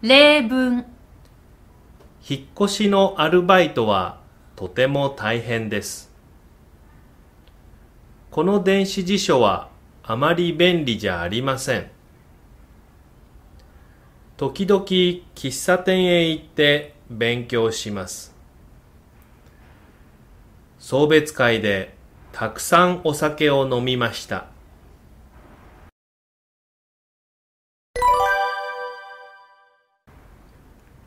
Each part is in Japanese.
例文引っ越しのアルバイトはとても大変です。この電子辞書はあまり便利じゃありません。時々喫茶店へ行って勉強します。送別会でたくさんお酒を飲みました。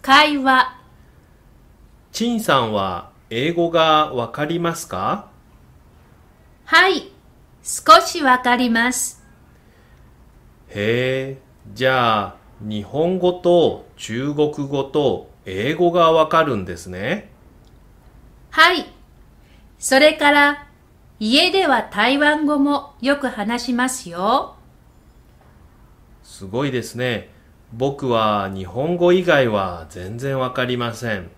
会話陳さんは英語がわかりますか？はい、少しわかります。へえ、じゃあ日本語と中国語と英語がわかるんですね。はい。それから、家では台湾語もよく話しますよ。すごいですね。僕は日本語以外は全然わかりません。